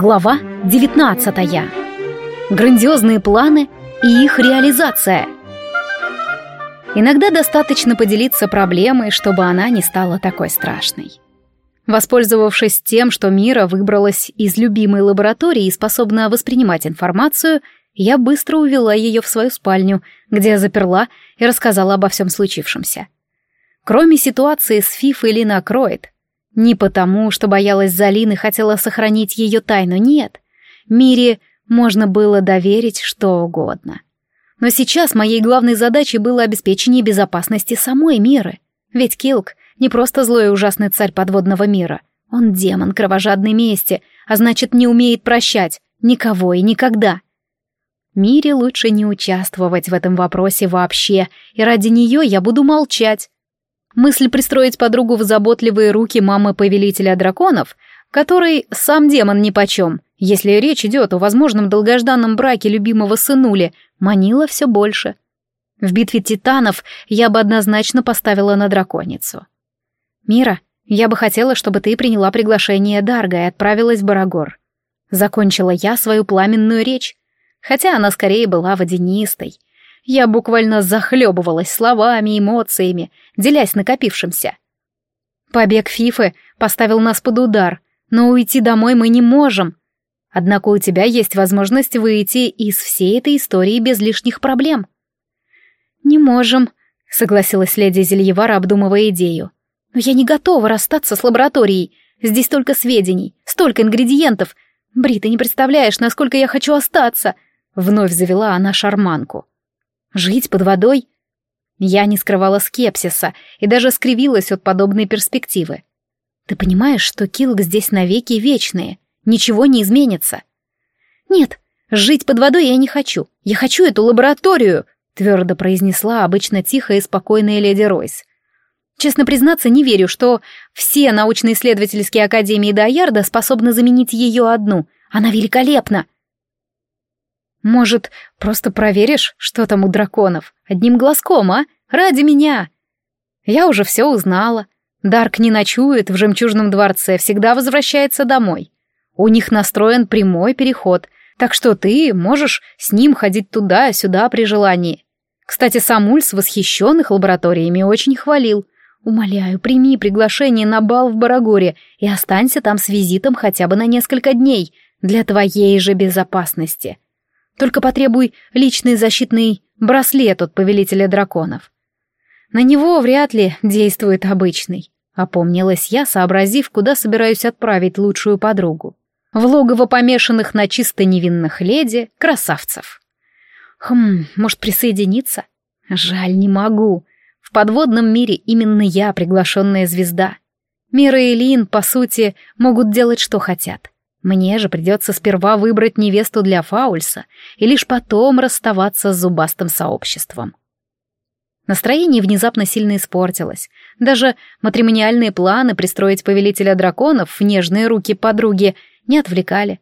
Глава 19. Грандиозные планы и их реализация. Иногда достаточно поделиться проблемой, чтобы она не стала такой страшной. Воспользовавшись тем, что Мира выбралась из любимой лаборатории и способна воспринимать информацию, я быстро увела ее в свою спальню, где заперла и рассказала обо всем случившемся. Кроме ситуации с Фифой Лина Кроид, не потому, что боялась Залины и хотела сохранить ее тайну, нет. Мире можно было доверить что угодно. Но сейчас моей главной задачей было обеспечение безопасности самой Миры. Ведь Килк не просто злой и ужасный царь подводного мира. Он демон кровожадной мести, а значит, не умеет прощать никого и никогда. Мире лучше не участвовать в этом вопросе вообще, и ради нее я буду молчать. Мысль пристроить подругу в заботливые руки мамы-повелителя драконов, который сам демон нипочем, если речь идет о возможном долгожданном браке любимого сынули, манила все больше. В битве титанов я бы однозначно поставила на драконицу. «Мира, я бы хотела, чтобы ты приняла приглашение Дарга и отправилась в Барагор». Закончила я свою пламенную речь, хотя она скорее была водянистой — я буквально захлебывалась словами, эмоциями, делясь накопившимся. Побег Фифы поставил нас под удар, но уйти домой мы не можем. Однако у тебя есть возможность выйти из всей этой истории без лишних проблем. Не можем, согласилась леди Зельевара, обдумывая идею. Но я не готова расстаться с лабораторией. Здесь столько сведений, столько ингредиентов. Бри, ты не представляешь, насколько я хочу остаться. Вновь завела она шарманку. Жить под водой? Я не скрывала скепсиса и даже скривилась от подобной перспективы. Ты понимаешь, что Килг здесь навеки вечные, ничего не изменится? Нет, жить под водой я не хочу. Я хочу эту лабораторию, твердо произнесла обычно тихая и спокойная леди Ройс. Честно признаться, не верю, что все научно-исследовательские академии Дайярда способны заменить ее одну. Она великолепна. Может, просто проверишь, что там у драконов? Одним глазком, а? Ради меня!» Я уже все узнала. Дарк не ночует в жемчужном дворце, всегда возвращается домой. У них настроен прямой переход, так что ты можешь с ним ходить туда-сюда при желании. Кстати, сам Ульс восхищенных лабораториями очень хвалил. Умоляю, прими приглашение на бал в Барагоре и останься там с визитом хотя бы на несколько дней для твоей же безопасности. Только потребуй личный защитный браслет от повелителя драконов. На него вряд ли действует обычный. Опомнилась я, сообразив, куда собираюсь отправить лучшую подругу. В логово помешанных на чисто невинных леди красавцев. Хм, может присоединиться? Жаль, не могу. В подводном мире именно я приглашенная звезда. Мира и Лин, по сути, могут делать, что хотят. Мне же придется сперва выбрать невесту для Фаульса и лишь потом расставаться с зубастым сообществом. Настроение внезапно сильно испортилось. Даже матримониальные планы пристроить повелителя драконов в нежные руки подруги не отвлекали.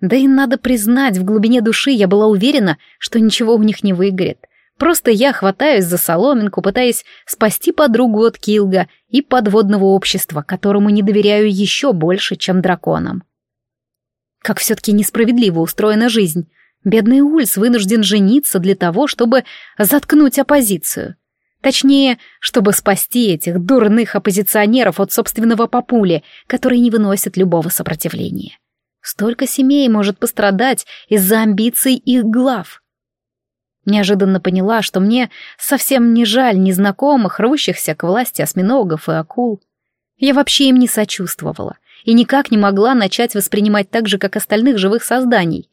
Да и надо признать, в глубине души я была уверена, что ничего у них не выгорит. Просто я хватаюсь за соломинку, пытаясь спасти подругу от Килга и подводного общества, которому не доверяю еще больше, чем драконам. Как все-таки несправедливо устроена жизнь. Бедный Ульс вынужден жениться для того, чтобы заткнуть оппозицию. Точнее, чтобы спасти этих дурных оппозиционеров от собственного папули, которые не выносят любого сопротивления. Столько семей может пострадать из-за амбиций их глав. Неожиданно поняла, что мне совсем не жаль незнакомых, рвущихся к власти осьминогов и акул. Я вообще им не сочувствовала и никак не могла начать воспринимать так же, как остальных живых созданий.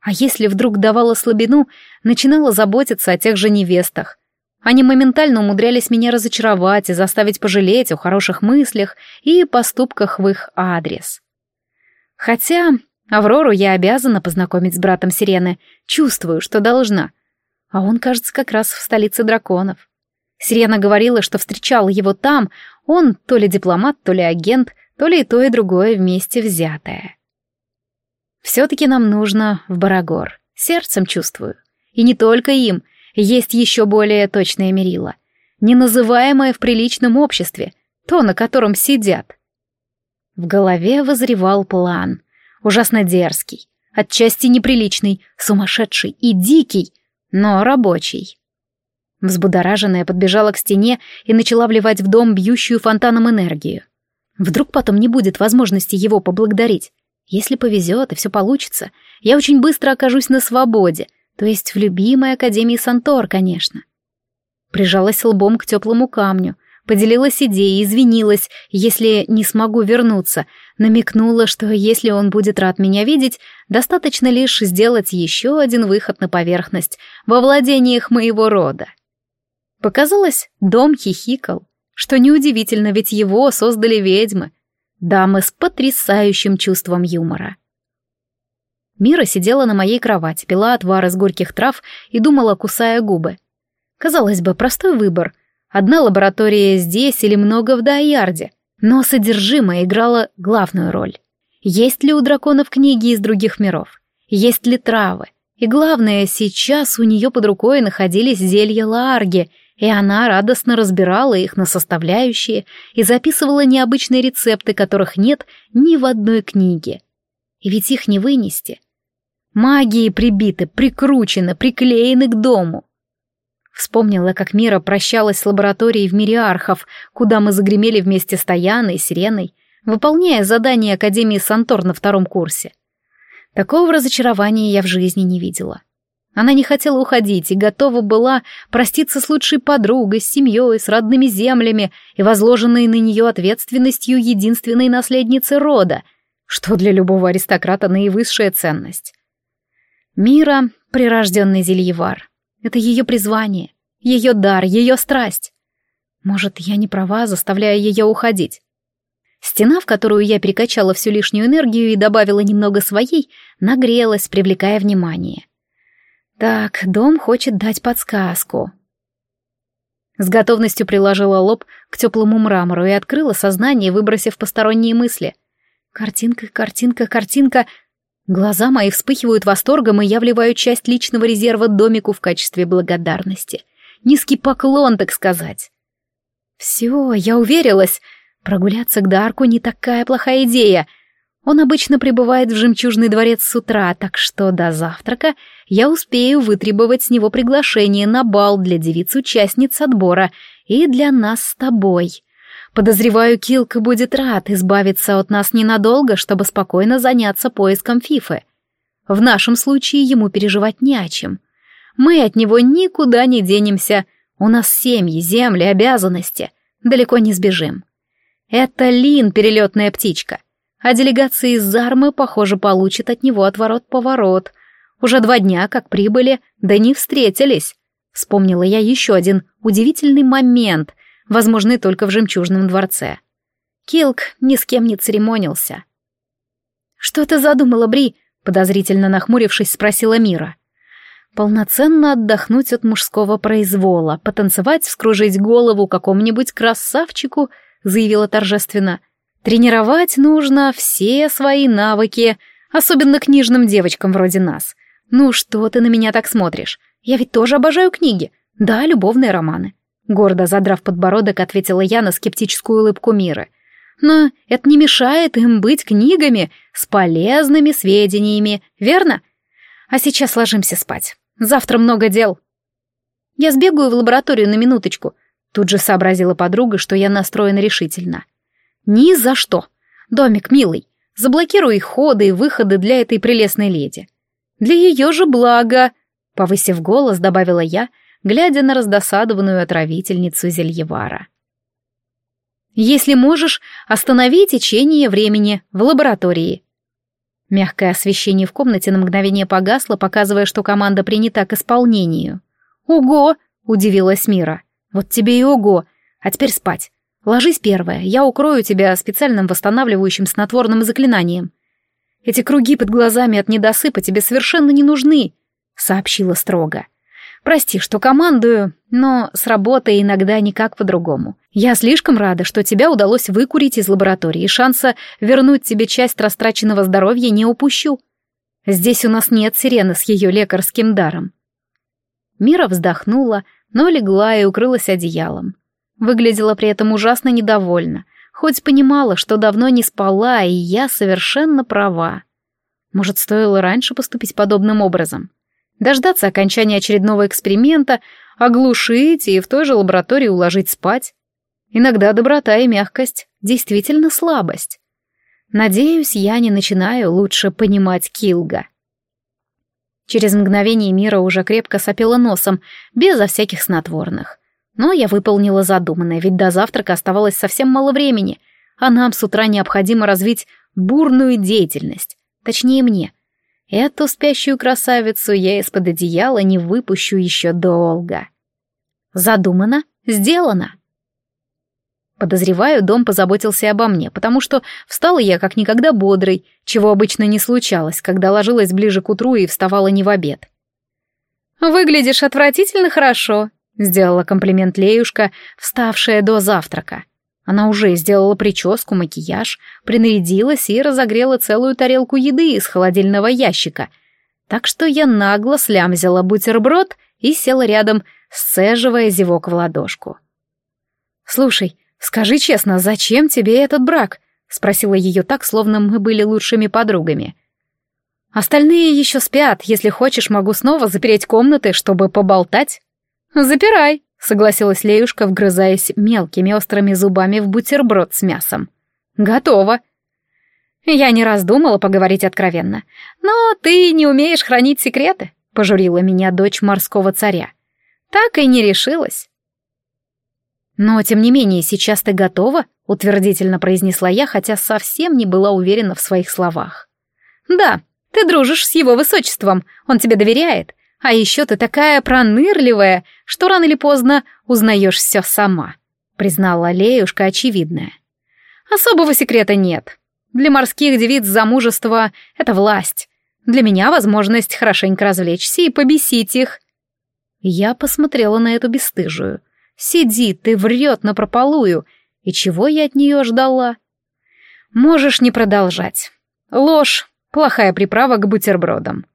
А если вдруг давала слабину, начинала заботиться о тех же невестах. Они моментально умудрялись меня разочаровать и заставить пожалеть о хороших мыслях и поступках в их адрес. Хотя Аврору я обязана познакомить с братом Сирены, чувствую, что должна. А он, кажется, как раз в столице драконов. Сирена говорила, что встречала его там, он то ли дипломат, то ли агент, то ли и то, и другое вместе взятое. Все-таки нам нужно в Барагор, сердцем чувствую. И не только им, есть еще более точное мерило, неназываемое в приличном обществе, то, на котором сидят. В голове возревал план. ужасно дерзкий, отчасти неприличный, сумасшедший и дикий, но рабочий. Взбудораженная подбежала к стене и начала вливать в дом бьющую фонтаном энергию. Вдруг потом не будет возможности его поблагодарить. Если повезет и все получится, я очень быстро окажусь на свободе, то есть в любимой Академии Сантор, конечно. Прижалась лбом к теплому камню, поделилась идеей, извинилась, если не смогу вернуться, намекнула, что если он будет рад меня видеть, достаточно лишь сделать еще один выход на поверхность во владениях моего рода. Показалось, дом хихикал, что неудивительно, ведь его создали ведьмы, дамы с потрясающим чувством юмора. Мира сидела на моей кровати, пила отвар из горьких трав и думала, кусая губы. Казалось бы, простой выбор. Одна лаборатория здесь или много в Дайярде, но содержимое играло главную роль. Есть ли у драконов книги из других миров? Есть ли травы? И главное, сейчас у нее под рукой находились зелья Лаарги — и она радостно разбирала их на составляющие и записывала необычные рецепты, которых нет ни в одной книге. И ведь их не вынести. Магии прибиты, прикручены, приклеены к дому. Вспомнила, как Мира прощалась с лабораторией в мире архов, куда мы загремели вместе с Таяной и Сиреной, выполняя задание Академии Сантор на втором курсе. Такого разочарования я в жизни не видела. Она не хотела уходить и готова была проститься с лучшей подругой, с семьей, с родными землями и возложенной на нее ответственностью единственной наследницы рода, что для любого аристократа наивысшая ценность. Мира — прирожденный зельевар. Это ее призвание, ее дар, ее страсть. Может, я не права, заставляя ее уходить. Стена, в которую я перекачала всю лишнюю энергию и добавила немного своей, нагрелась, привлекая внимание. Так, дом хочет дать подсказку. С готовностью приложила лоб к теплому мрамору и открыла сознание, выбросив посторонние мысли. Картинка, картинка, картинка. Глаза мои вспыхивают восторгом, и я вливаю часть личного резерва домику в качестве благодарности. Низкий поклон, так сказать. Все, я уверилась. Прогуляться к Дарку не такая плохая идея — он обычно прибывает в жемчужный дворец с утра, так что до завтрака я успею вытребовать с него приглашение на бал для девиц-участниц отбора и для нас с тобой. Подозреваю, Килка будет рад избавиться от нас ненадолго, чтобы спокойно заняться поиском Фифы. В нашем случае ему переживать не о чем. Мы от него никуда не денемся. У нас семьи, земли, обязанности. Далеко не сбежим. Это Лин, перелетная птичка — а делегация из Зармы, похоже, получит от него отворот-поворот. Уже два дня, как прибыли, да не встретились. Вспомнила я еще один удивительный момент, возможный только в жемчужном дворце. Килк ни с кем не церемонился. «Что ты задумала, Бри?» — подозрительно нахмурившись, спросила Мира. «Полноценно отдохнуть от мужского произвола, потанцевать, вскружить голову какому-нибудь красавчику», — заявила торжественно — Тренировать нужно все свои навыки, особенно книжным девочкам вроде нас. Ну что ты на меня так смотришь? Я ведь тоже обожаю книги. Да, любовные романы. Гордо задрав подбородок, ответила я на скептическую улыбку Миры. Но это не мешает им быть книгами с полезными сведениями, верно? А сейчас ложимся спать. Завтра много дел. Я сбегаю в лабораторию на минуточку. Тут же сообразила подруга, что я настроена решительно. Ни за что. Домик, милый, заблокируй ходы и выходы для этой прелестной леди. Для ее же блага, повысив голос, добавила я, глядя на раздосадованную отравительницу Зельевара. Если можешь, останови течение времени в лаборатории. Мягкое освещение в комнате на мгновение погасло, показывая, что команда принята к исполнению. «Ого!» — удивилась Мира. «Вот тебе и ого! А теперь спать. Ложись первая, я укрою тебя специальным восстанавливающим снотворным заклинанием. Эти круги под глазами от недосыпа тебе совершенно не нужны, сообщила строго. Прости, что командую, но с работой иногда никак по-другому. Я слишком рада, что тебя удалось выкурить из лаборатории, и шанса вернуть тебе часть растраченного здоровья не упущу. Здесь у нас нет сирены с ее лекарским даром. Мира вздохнула, но легла и укрылась одеялом. Выглядела при этом ужасно недовольна, хоть понимала, что давно не спала, и я совершенно права. Может, стоило раньше поступить подобным образом? Дождаться окончания очередного эксперимента, оглушить и в той же лаборатории уложить спать? Иногда доброта и мягкость действительно слабость. Надеюсь, я не начинаю лучше понимать Килга. Через мгновение мира уже крепко сопела носом, безо всяких снотворных. Но я выполнила задуманное, ведь до завтрака оставалось совсем мало времени, а нам с утра необходимо развить бурную деятельность. Точнее, мне. Эту спящую красавицу я из-под одеяла не выпущу еще долго. Задумано, сделано. Подозреваю, дом позаботился обо мне, потому что встала я как никогда бодрой, чего обычно не случалось, когда ложилась ближе к утру и вставала не в обед. «Выглядишь отвратительно хорошо», — сделала комплимент Леюшка, вставшая до завтрака. Она уже сделала прическу, макияж, принарядилась и разогрела целую тарелку еды из холодильного ящика. Так что я нагло слямзила бутерброд и села рядом, сцеживая зевок в ладошку. «Слушай, «Скажи честно, зачем тебе этот брак?» — спросила ее так, словно мы были лучшими подругами. «Остальные еще спят. Если хочешь, могу снова запереть комнаты, чтобы поболтать». «Запирай», — согласилась Леюшка, вгрызаясь мелкими острыми зубами в бутерброд с мясом. «Готово». «Я не раз думала поговорить откровенно. Но ты не умеешь хранить секреты», — пожурила меня дочь морского царя. «Так и не решилась». «Но, тем не менее, сейчас ты готова?» — утвердительно произнесла я, хотя совсем не была уверена в своих словах. «Да, ты дружишь с его высочеством, он тебе доверяет. А еще ты такая пронырливая, что рано или поздно узнаешь все сама», — признала Леюшка очевидное. «Особого секрета нет. Для морских девиц замужество — это власть. Для меня возможность хорошенько развлечься и побесить их». Я посмотрела на эту бесстыжую — Сидит и врет напропалую. И чего я от нее ждала? Можешь не продолжать. Ложь — плохая приправа к бутербродам.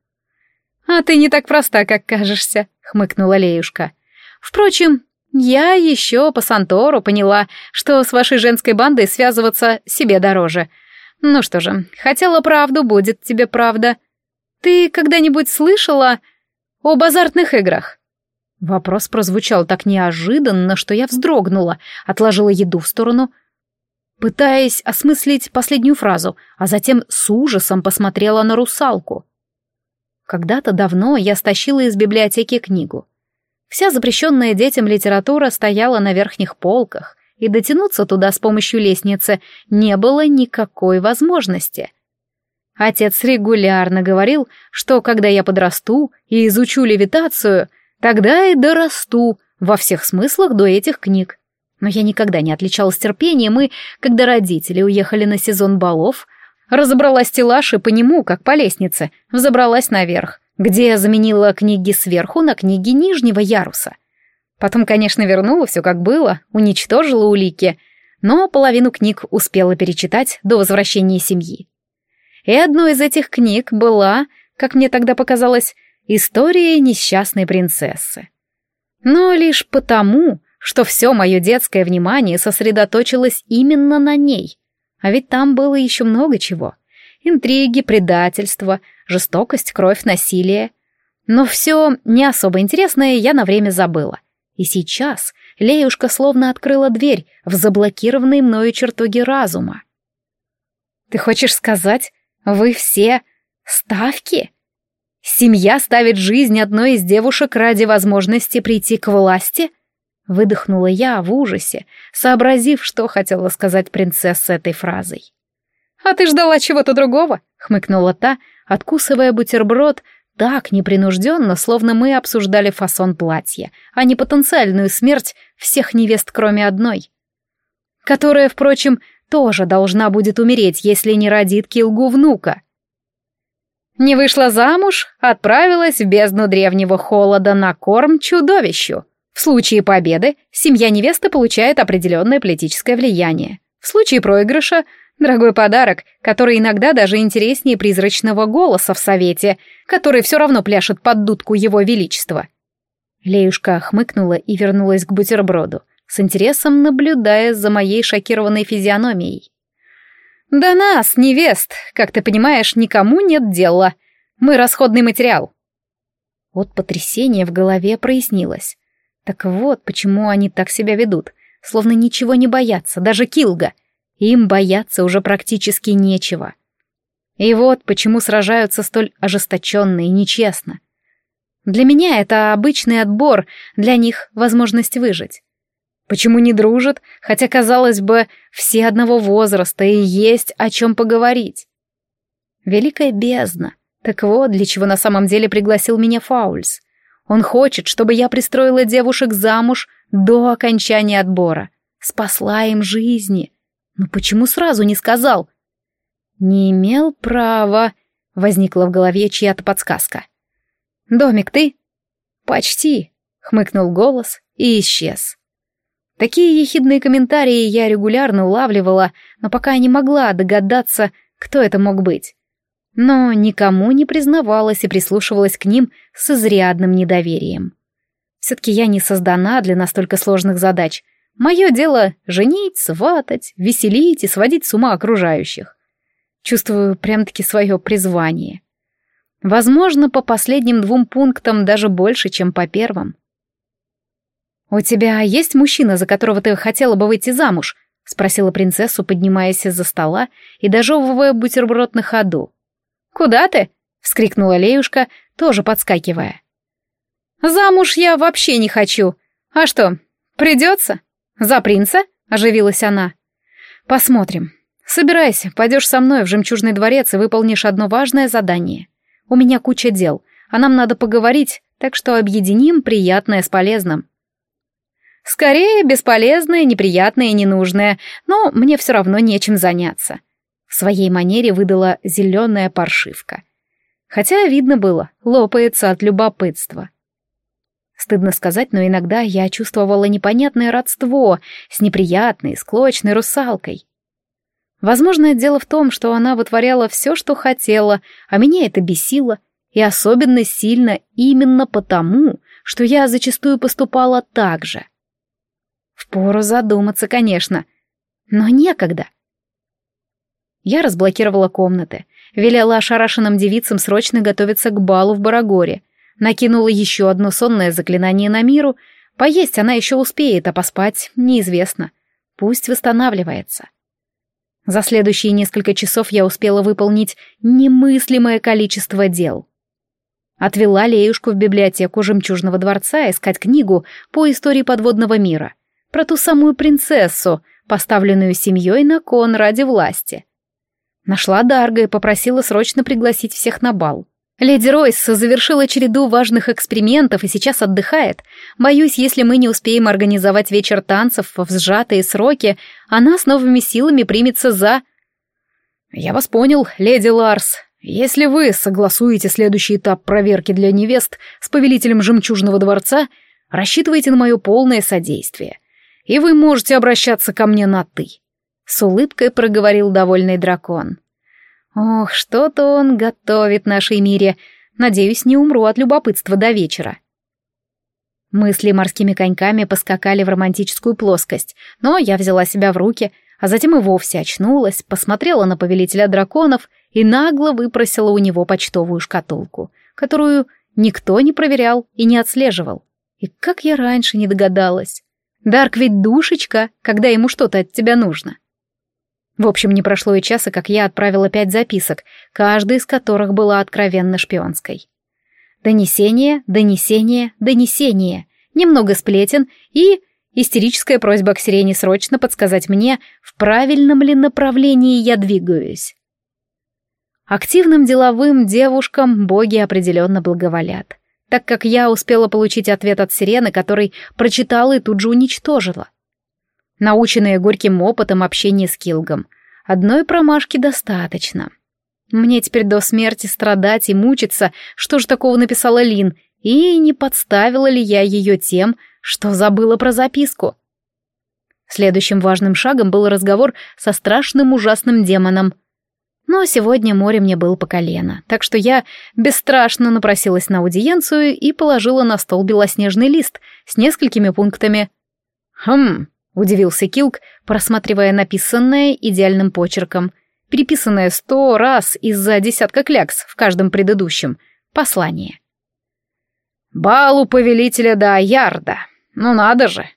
«А ты не так проста, как кажешься», — хмыкнула Леюшка. «Впрочем, я еще по Сантору поняла, что с вашей женской бандой связываться себе дороже. Ну что же, хотела правду, будет тебе правда. Ты когда-нибудь слышала об азартных играх?» Вопрос прозвучал так неожиданно, что я вздрогнула, отложила еду в сторону, пытаясь осмыслить последнюю фразу, а затем с ужасом посмотрела на русалку. Когда-то давно я стащила из библиотеки книгу. Вся запрещенная детям литература стояла на верхних полках, и дотянуться туда с помощью лестницы не было никакой возможности. Отец регулярно говорил, что когда я подрасту и изучу левитацию, Тогда и дорасту во всех смыслах до этих книг. Но я никогда не отличалась терпением, и, когда родители уехали на сезон балов, разобрала стеллаж и по нему, как по лестнице, взобралась наверх, где я заменила книги сверху на книги нижнего яруса. Потом, конечно, вернула все как было, уничтожила улики, но половину книг успела перечитать до возвращения семьи. И одной из этих книг была, как мне тогда показалось, История несчастной принцессы. Но лишь потому, что все мое детское внимание сосредоточилось именно на ней. А ведь там было еще много чего. Интриги, предательство, жестокость, кровь, насилие. Но все не особо интересное я на время забыла. И сейчас Леюшка словно открыла дверь в заблокированные мною чертоги разума. «Ты хочешь сказать, вы все ставки?» Семья ставит жизнь одной из девушек ради возможности прийти к власти? Выдохнула я в ужасе, сообразив, что хотела сказать принцесса этой фразой. «А ты ждала чего-то другого?» — хмыкнула та, откусывая бутерброд так непринужденно, словно мы обсуждали фасон платья, а не потенциальную смерть всех невест, кроме одной. Которая, впрочем, тоже должна будет умереть, если не родит Килгу внука. Не вышла замуж, отправилась в бездну древнего холода на корм чудовищу. В случае победы семья невесты получает определенное политическое влияние. В случае проигрыша — дорогой подарок, который иногда даже интереснее призрачного голоса в совете, который все равно пляшет под дудку его величества. Леюшка хмыкнула и вернулась к бутерброду, с интересом наблюдая за моей шокированной физиономией. «Да нас, невест, как ты понимаешь, никому нет дела. Мы расходный материал». От потрясения в голове прояснилось. Так вот, почему они так себя ведут, словно ничего не боятся, даже Килга. Им бояться уже практически нечего. И вот почему сражаются столь ожесточенно и нечестно. Для меня это обычный отбор, для них возможность выжить. Почему не дружат, хотя, казалось бы, все одного возраста и есть о чем поговорить? Великая бездна. Так вот, для чего на самом деле пригласил меня Фаульс. Он хочет, чтобы я пристроила девушек замуж до окончания отбора. Спасла им жизни. Но почему сразу не сказал? Не имел права, возникла в голове чья-то подсказка. «Домик ты?» «Почти», — хмыкнул голос и исчез. Такие ехидные комментарии я регулярно улавливала, но пока не могла догадаться, кто это мог быть. Но никому не признавалась и прислушивалась к ним с изрядным недоверием. Все-таки я не создана для настолько сложных задач. Мое дело — женить, сватать, веселить и сводить с ума окружающих. Чувствую прям-таки свое призвание. Возможно, по последним двум пунктам даже больше, чем по первым. «У тебя есть мужчина, за которого ты хотела бы выйти замуж?» — спросила принцессу, поднимаясь из-за стола и дожевывая бутерброд на ходу. «Куда ты?» — вскрикнула Леюшка, тоже подскакивая. «Замуж я вообще не хочу. А что, придется? За принца?» — оживилась она. «Посмотрим. Собирайся, пойдешь со мной в жемчужный дворец и выполнишь одно важное задание. У меня куча дел, а нам надо поговорить, так что объединим приятное с полезным». Скорее, бесполезное, неприятное и ненужное, но мне все равно нечем заняться. В своей манере выдала зеленая паршивка. Хотя видно было, лопается от любопытства. Стыдно сказать, но иногда я чувствовала непонятное родство с неприятной, склочной русалкой. Возможно, дело в том, что она вытворяла все, что хотела, а меня это бесило, и особенно сильно именно потому, что я зачастую поступала так же. Впору задуматься, конечно. Но некогда. Я разблокировала комнаты, велела ошарашенным девицам срочно готовиться к балу в Барагоре, накинула еще одно сонное заклинание на миру, поесть она еще успеет, а поспать неизвестно. Пусть восстанавливается. За следующие несколько часов я успела выполнить немыслимое количество дел. Отвела Леюшку в библиотеку Жемчужного дворца искать книгу по истории подводного мира — про ту самую принцессу, поставленную семьей на кон ради власти. Нашла Дарга и попросила срочно пригласить всех на бал. Леди Ройс завершила череду важных экспериментов и сейчас отдыхает. Боюсь, если мы не успеем организовать вечер танцев в сжатые сроки, она с новыми силами примется за... Я вас понял, леди Ларс. Если вы согласуете следующий этап проверки для невест с повелителем Жемчужного дворца, рассчитывайте на мое полное содействие и вы можете обращаться ко мне на «ты», — с улыбкой проговорил довольный дракон. «Ох, что-то он готовит нашей мире. Надеюсь, не умру от любопытства до вечера». Мысли морскими коньками поскакали в романтическую плоскость, но я взяла себя в руки, а затем и вовсе очнулась, посмотрела на повелителя драконов и нагло выпросила у него почтовую шкатулку, которую никто не проверял и не отслеживал. И как я раньше не догадалась. Дарк ведь душечка, когда ему что-то от тебя нужно. В общем, не прошло и часа, как я отправила пять записок, каждая из которых была откровенно шпионской. Донесение, донесение, донесение, немного сплетен и истерическая просьба к Сирене срочно подсказать мне, в правильном ли направлении я двигаюсь. Активным деловым девушкам боги определенно благоволят так как я успела получить ответ от сирены, который прочитала и тут же уничтожила. Наученная горьким опытом общения с Килгом, одной промашки достаточно. Мне теперь до смерти страдать и мучиться, что же такого написала Лин, и не подставила ли я ее тем, что забыла про записку. Следующим важным шагом был разговор со страшным ужасным демоном — но сегодня море мне было по колено, так что я бесстрашно напросилась на аудиенцию и положила на стол белоснежный лист с несколькими пунктами. «Хм», — удивился Килк, просматривая написанное идеальным почерком. переписанное сто раз из-за десятка клякс в каждом предыдущем, послание. «Бал у повелителя да Ярда. Ну надо же!»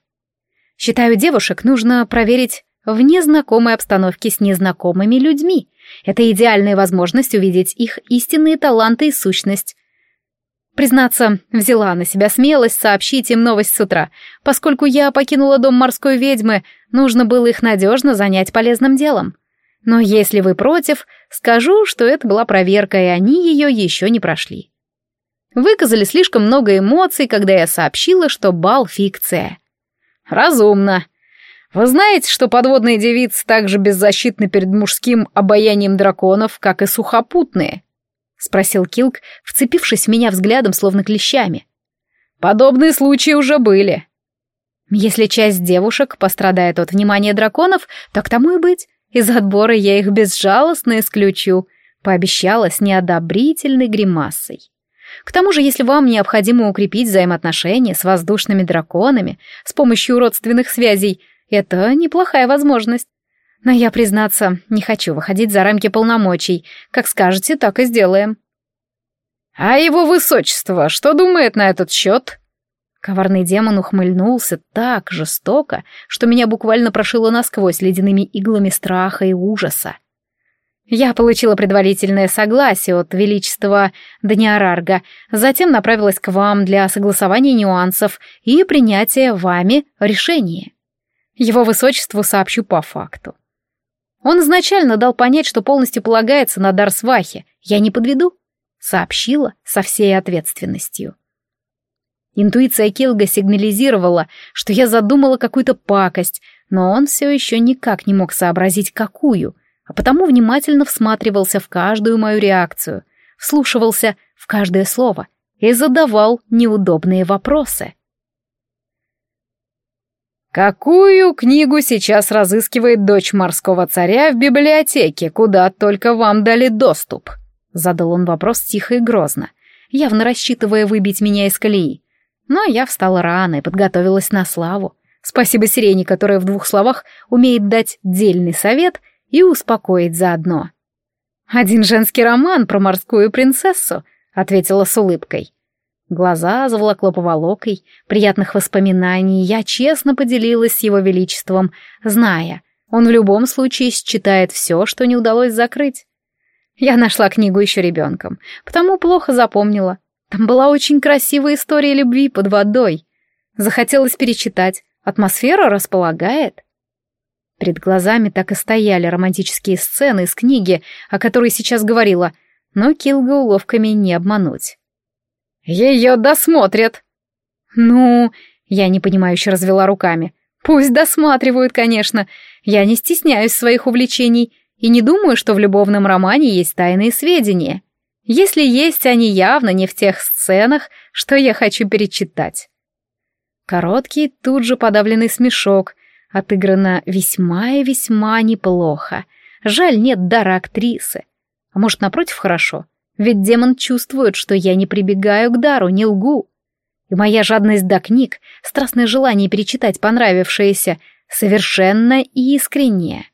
Считаю, девушек нужно проверить в незнакомой обстановке с незнакомыми людьми. Это идеальная возможность увидеть их истинные таланты и сущность. Признаться, взяла на себя смелость сообщить им новость с утра. Поскольку я покинула дом морской ведьмы, нужно было их надежно занять полезным делом. Но если вы против, скажу, что это была проверка, и они ее еще не прошли. Выказали слишком много эмоций, когда я сообщила, что бал — фикция. Разумно. Вы знаете, что подводные девицы так же беззащитны перед мужским обаянием драконов, как и сухопутные? Спросил Килк, вцепившись в меня взглядом, словно клещами. Подобные случаи уже были. Если часть девушек пострадает от внимания драконов, так тому и быть. Из отбора я их безжалостно исключу, пообещала с неодобрительной гримасой. К тому же, если вам необходимо укрепить взаимоотношения с воздушными драконами с помощью родственных связей, это неплохая возможность. Но я, признаться, не хочу выходить за рамки полномочий. Как скажете, так и сделаем. А его высочество что думает на этот счет? Коварный демон ухмыльнулся так жестоко, что меня буквально прошило насквозь ледяными иглами страха и ужаса. Я получила предварительное согласие от Величества Даниарарга, затем направилась к вам для согласования нюансов и принятия вами решения. Его высочеству сообщу по факту. Он изначально дал понять, что полностью полагается на дар свахи. Я не подведу. Сообщила со всей ответственностью. Интуиция Килга сигнализировала, что я задумала какую-то пакость, но он все еще никак не мог сообразить, какую — а потому внимательно всматривался в каждую мою реакцию, вслушивался в каждое слово и задавал неудобные вопросы. «Какую книгу сейчас разыскивает дочь морского царя в библиотеке, куда только вам дали доступ?» Задал он вопрос тихо и грозно, явно рассчитывая выбить меня из колеи. Но я встала рано и подготовилась на славу. Спасибо Сирене, которая в двух словах умеет дать дельный совет и успокоить заодно. «Один женский роман про морскую принцессу», — ответила с улыбкой. Глаза заволокло поволокой, приятных воспоминаний я честно поделилась с его величеством, зная, он в любом случае считает все, что не удалось закрыть. Я нашла книгу еще ребенком, потому плохо запомнила. Там была очень красивая история любви под водой. Захотелось перечитать. Атмосфера располагает. Перед глазами так и стояли романтические сцены из книги, о которой сейчас говорила, но Килга уловками не обмануть. «Ее досмотрят!» «Ну...» — я непонимающе развела руками. «Пусть досматривают, конечно. Я не стесняюсь своих увлечений и не думаю, что в любовном романе есть тайные сведения. Если есть, они явно не в тех сценах, что я хочу перечитать». Короткий, тут же подавленный смешок, Отыграно весьма и весьма неплохо. Жаль, нет дара актрисы. А может, напротив, хорошо? Ведь демон чувствует, что я не прибегаю к дару, не лгу. И моя жадность до книг, страстное желание перечитать понравившееся, совершенно искреннее.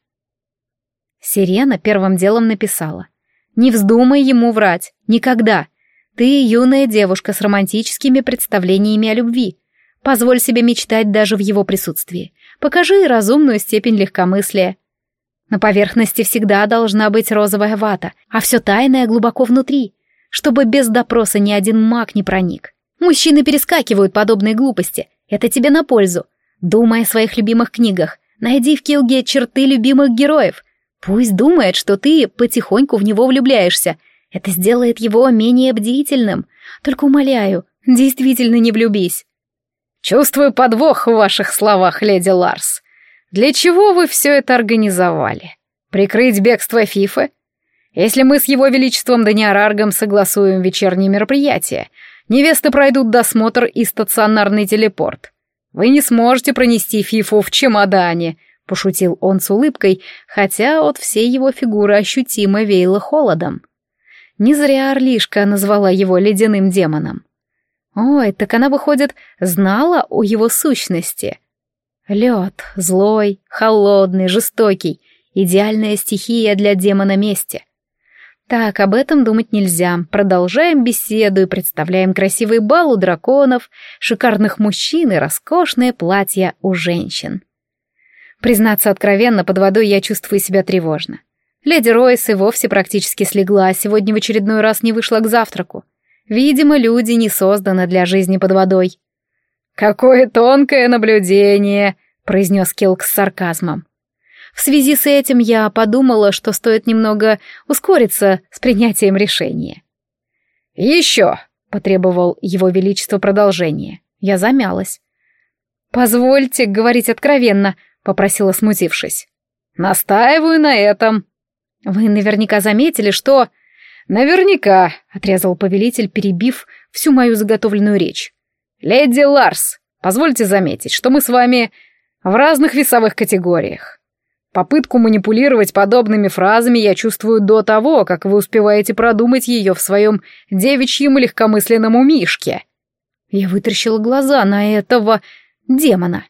Сирена первым делом написала. «Не вздумай ему врать. Никогда. Ты юная девушка с романтическими представлениями о любви. Позволь себе мечтать даже в его присутствии. Покажи разумную степень легкомыслия. На поверхности всегда должна быть розовая вата, а все тайное глубоко внутри, чтобы без допроса ни один маг не проник. Мужчины перескакивают подобные глупости. Это тебе на пользу. Думай о своих любимых книгах. Найди в Килге черты любимых героев. Пусть думает, что ты потихоньку в него влюбляешься. Это сделает его менее бдительным. Только умоляю, действительно не влюбись. Чувствую подвох в ваших словах, леди Ларс. Для чего вы все это организовали? Прикрыть бегство Фифы? Если мы с его величеством Даниараргом согласуем вечерние мероприятия, невесты пройдут досмотр и стационарный телепорт. Вы не сможете пронести Фифу в чемодане, пошутил он с улыбкой, хотя от всей его фигуры ощутимо веяло холодом. Не зря Орлишка назвала его ледяным демоном. Ой, так она, выходит, знала о его сущности. Лед, злой, холодный, жестокий Идеальная стихия для демона мести. Так, об этом думать нельзя. Продолжаем беседу и представляем красивый бал у драконов, шикарных мужчин и роскошные платья у женщин. Признаться откровенно, под водой я чувствую себя тревожно. Леди Ройс и вовсе практически слегла, а сегодня в очередной раз не вышла к завтраку. Видимо, люди не созданы для жизни под водой. «Какое тонкое наблюдение!» — произнес Килк с сарказмом. В связи с этим я подумала, что стоит немного ускориться с принятием решения. «Еще!» — потребовал его величество продолжение. Я замялась. «Позвольте говорить откровенно», — попросила, смутившись. «Настаиваю на этом». «Вы наверняка заметили, что...» «Наверняка», — отрезал повелитель, перебив всю мою заготовленную речь. «Леди Ларс, позвольте заметить, что мы с вами в разных весовых категориях. Попытку манипулировать подобными фразами я чувствую до того, как вы успеваете продумать ее в своем девичьем легкомысленном умишке». Я вытаращила глаза на этого демона.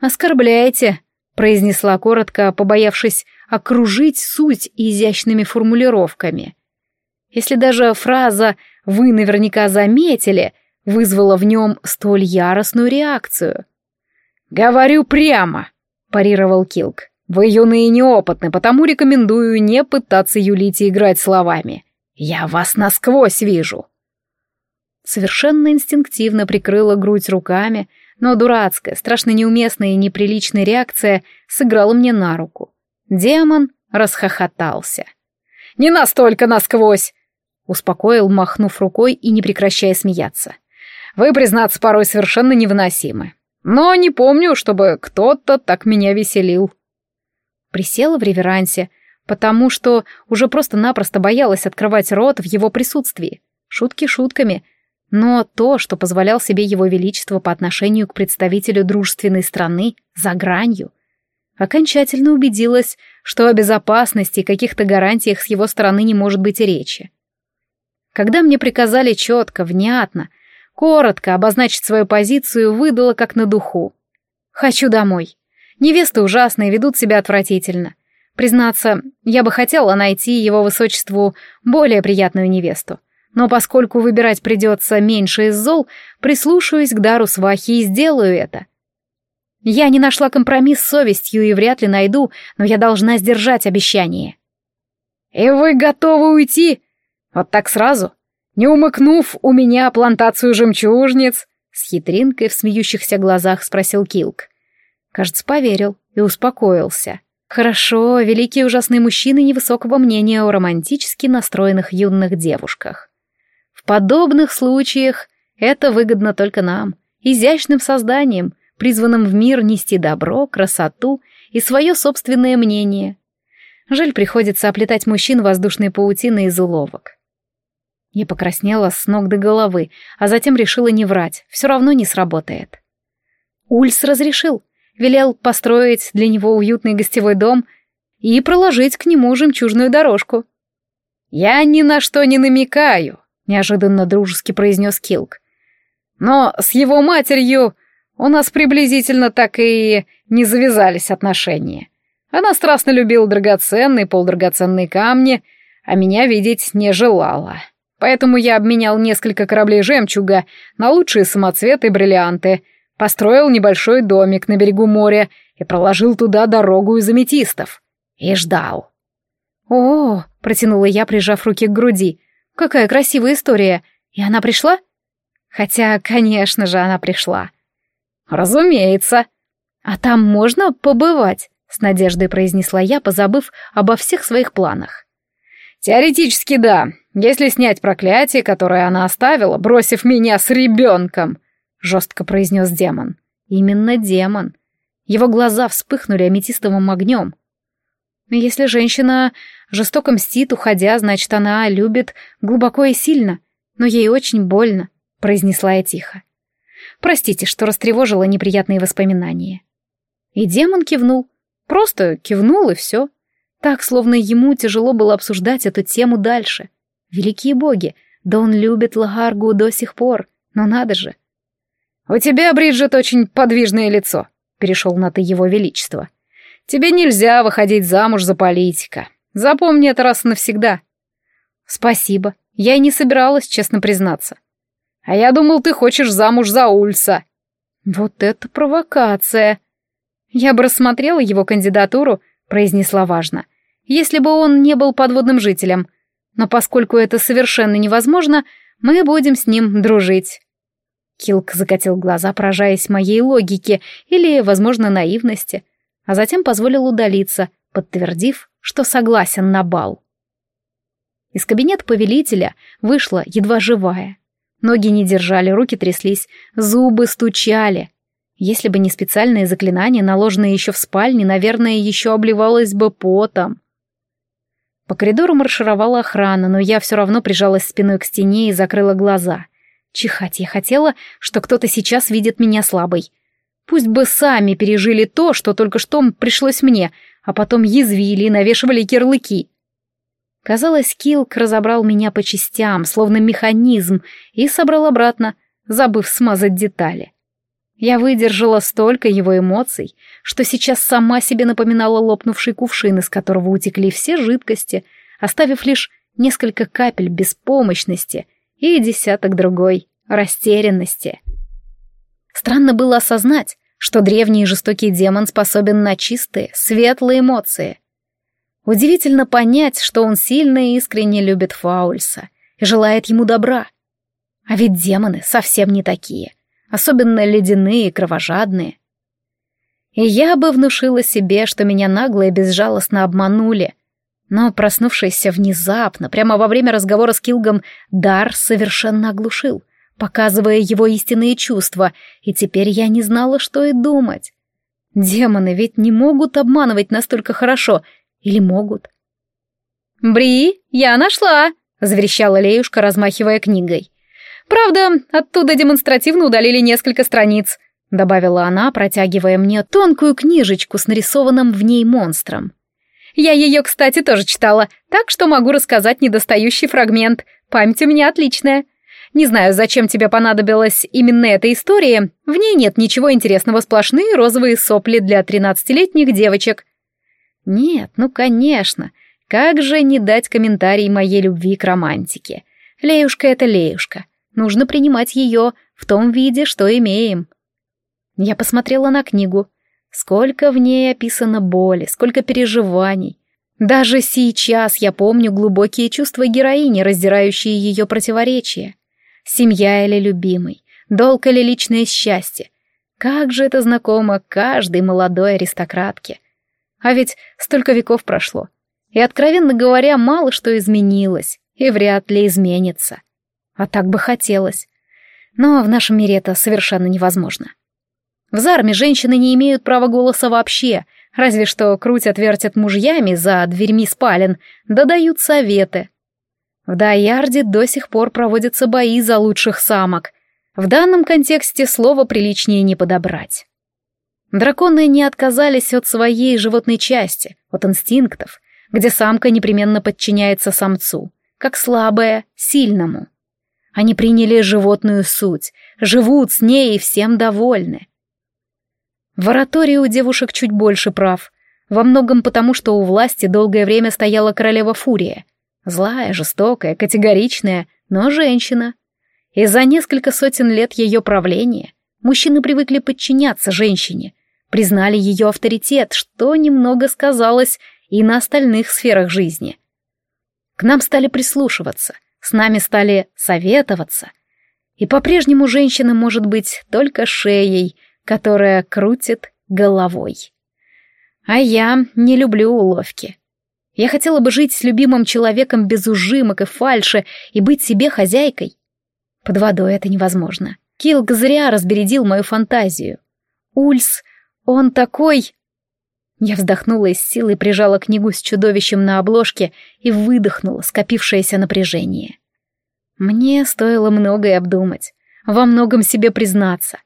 «Оскорбляете», — произнесла коротко, побоявшись окружить суть изящными формулировками. Если даже фраза «вы наверняка заметили» вызвала в нем столь яростную реакцию. «Говорю прямо», — парировал Килк. «Вы юные и неопытны, потому рекомендую не пытаться юлить и играть словами. Я вас насквозь вижу». Совершенно инстинктивно прикрыла грудь руками, но дурацкая, страшно неуместная и неприличная реакция сыграла мне на руку. Демон расхохотался. «Не настолько насквозь!» Успокоил, махнув рукой и не прекращая смеяться. «Вы, признаться, порой совершенно невыносимы. Но не помню, чтобы кто-то так меня веселил». Присела в реверансе, потому что уже просто-напросто боялась открывать рот в его присутствии. Шутки шутками, но то, что позволял себе его величество по отношению к представителю дружественной страны, за гранью окончательно убедилась, что о безопасности и каких-то гарантиях с его стороны не может быть и речи. Когда мне приказали четко, внятно, коротко обозначить свою позицию, выдала как на духу. «Хочу домой. Невесты ужасные, ведут себя отвратительно. Признаться, я бы хотела найти его высочеству более приятную невесту. Но поскольку выбирать придется меньше из зол, прислушаюсь к дару свахи и сделаю это. Я не нашла компромисс с совестью и вряд ли найду, но я должна сдержать обещание. «И вы готовы уйти? Вот так сразу? Не умыкнув у меня плантацию жемчужниц?» С хитринкой в смеющихся глазах спросил Килк. Кажется, поверил и успокоился. Хорошо, великие ужасные мужчины невысокого мнения о романтически настроенных юных девушках. В подобных случаях это выгодно только нам, изящным созданиям, призванным в мир нести добро, красоту и свое собственное мнение. Жаль, приходится оплетать мужчин воздушной паутиной из уловок. Я покраснела с ног до головы, а затем решила не врать, все равно не сработает. Ульс разрешил, велел построить для него уютный гостевой дом и проложить к нему жемчужную дорожку. «Я ни на что не намекаю», — неожиданно дружески произнес Килк. «Но с его матерью у нас приблизительно так и не завязались отношения. Она страстно любила драгоценные, полудрагоценные камни, а меня видеть не желала. Поэтому я обменял несколько кораблей жемчуга на лучшие самоцветы и бриллианты, построил небольшой домик на берегу моря и проложил туда дорогу из аметистов. И ждал. «О!» — протянула я, прижав руки к груди. «Какая красивая история! И она пришла?» Хотя, конечно же, она пришла. «Разумеется». «А там можно побывать?» — с надеждой произнесла я, позабыв обо всех своих планах. «Теоретически да, если снять проклятие, которое она оставила, бросив меня с ребенком», — жестко произнес демон. «Именно демон. Его глаза вспыхнули аметистовым огнем. Если женщина жестоко мстит, уходя, значит, она любит глубоко и сильно, но ей очень больно», — произнесла я тихо. Простите, что растревожила неприятные воспоминания. И демон кивнул. Просто кивнул и все. Так, словно ему тяжело было обсуждать эту тему дальше. Великие боги, да он любит Лагаргу до сих пор, но надо же. «У тебя, Бриджит, очень подвижное лицо», — перешел на «ты его величество». Тебе нельзя выходить замуж за политика. Запомни это раз и навсегда. Спасибо. Я и не собиралась, честно признаться. А я думал, ты хочешь замуж за Ульса. Вот это провокация. Я бы рассмотрела его кандидатуру, произнесла важно, если бы он не был подводным жителем. Но поскольку это совершенно невозможно, мы будем с ним дружить. Килк закатил глаза, поражаясь моей логике или, возможно, наивности, а затем позволил удалиться, подтвердив, что согласен на бал. Из кабинета повелителя вышла едва живая. Ноги не держали, руки тряслись, зубы стучали. Если бы не специальные заклинания, наложенные еще в спальне, наверное, еще обливалась бы потом. По коридору маршировала охрана, но я все равно прижалась спиной к стене и закрыла глаза. Чихать я хотела, что кто-то сейчас видит меня слабой. Пусть бы сами пережили то, что только что пришлось мне, а потом язвили и навешивали ярлыки. Казалось, Килк разобрал меня по частям, словно механизм, и собрал обратно, забыв смазать детали. Я выдержала столько его эмоций, что сейчас сама себе напоминала лопнувший кувшин, из которого утекли все жидкости, оставив лишь несколько капель беспомощности и десяток другой растерянности. Странно было осознать, что древний и жестокий демон способен на чистые, светлые эмоции — Удивительно понять, что он сильно и искренне любит Фаульса и желает ему добра. А ведь демоны совсем не такие, особенно ледяные и кровожадные. И я бы внушила себе, что меня нагло и безжалостно обманули. Но проснувшийся внезапно, прямо во время разговора с Килгом, дар совершенно оглушил, показывая его истинные чувства, и теперь я не знала, что и думать. Демоны ведь не могут обманывать настолько хорошо, или могут? «Бри, я нашла!» — заверещала Леюшка, размахивая книгой. «Правда, оттуда демонстративно удалили несколько страниц», — добавила она, протягивая мне тонкую книжечку с нарисованным в ней монстром. «Я ее, кстати, тоже читала, так что могу рассказать недостающий фрагмент. Память у меня отличная. Не знаю, зачем тебе понадобилась именно эта история. В ней нет ничего интересного, сплошные розовые сопли для тринадцатилетних девочек. Нет, ну конечно. Как же не дать комментарий моей любви к романтике? Леюшка — это Леюшка. Нужно принимать ее в том виде, что имеем. Я посмотрела на книгу. Сколько в ней описано боли, сколько переживаний. Даже сейчас я помню глубокие чувства героини, раздирающие ее противоречия. Семья или любимый, долг или личное счастье. Как же это знакомо каждой молодой аристократке — а ведь столько веков прошло. И, откровенно говоря, мало что изменилось, и вряд ли изменится. А так бы хотелось. Но в нашем мире это совершенно невозможно. В Зарме женщины не имеют права голоса вообще, разве что крутят-вертят мужьями за дверьми спален, да дают советы. В Дайярде до сих пор проводятся бои за лучших самок. В данном контексте слово приличнее не подобрать. Драконы не отказались от своей животной части, от инстинктов, где самка непременно подчиняется самцу, как слабая сильному. Они приняли животную суть, живут с ней и всем довольны. В оратории у девушек чуть больше прав, во многом потому, что у власти долгое время стояла королева Фурия. Злая, жестокая, категоричная, но женщина. И за несколько сотен лет ее правления мужчины привыкли подчиняться женщине, признали ее авторитет, что немного сказалось и на остальных сферах жизни. К нам стали прислушиваться, с нами стали советоваться. И по-прежнему женщина может быть только шеей, которая крутит головой. А я не люблю уловки. Я хотела бы жить с любимым человеком без ужимок и фальши и быть себе хозяйкой. Под водой это невозможно. Килг зря разбередил мою фантазию. Ульс он такой...» Я вздохнула из силы, прижала книгу с чудовищем на обложке и выдохнула скопившееся напряжение. Мне стоило многое обдумать, во многом себе признаться.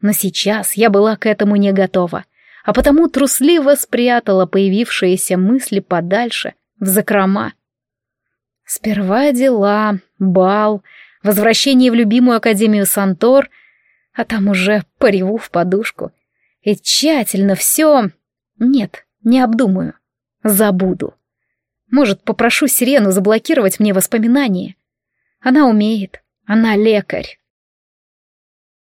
Но сейчас я была к этому не готова, а потому трусливо спрятала появившиеся мысли подальше, в закрома. Сперва дела, бал, возвращение в любимую академию Сантор, а там уже пореву в подушку — и тщательно все... Нет, Не обдумаю. Забуду. Может, попрошу Сирену заблокировать мне воспоминания. Она умеет. Она лекарь.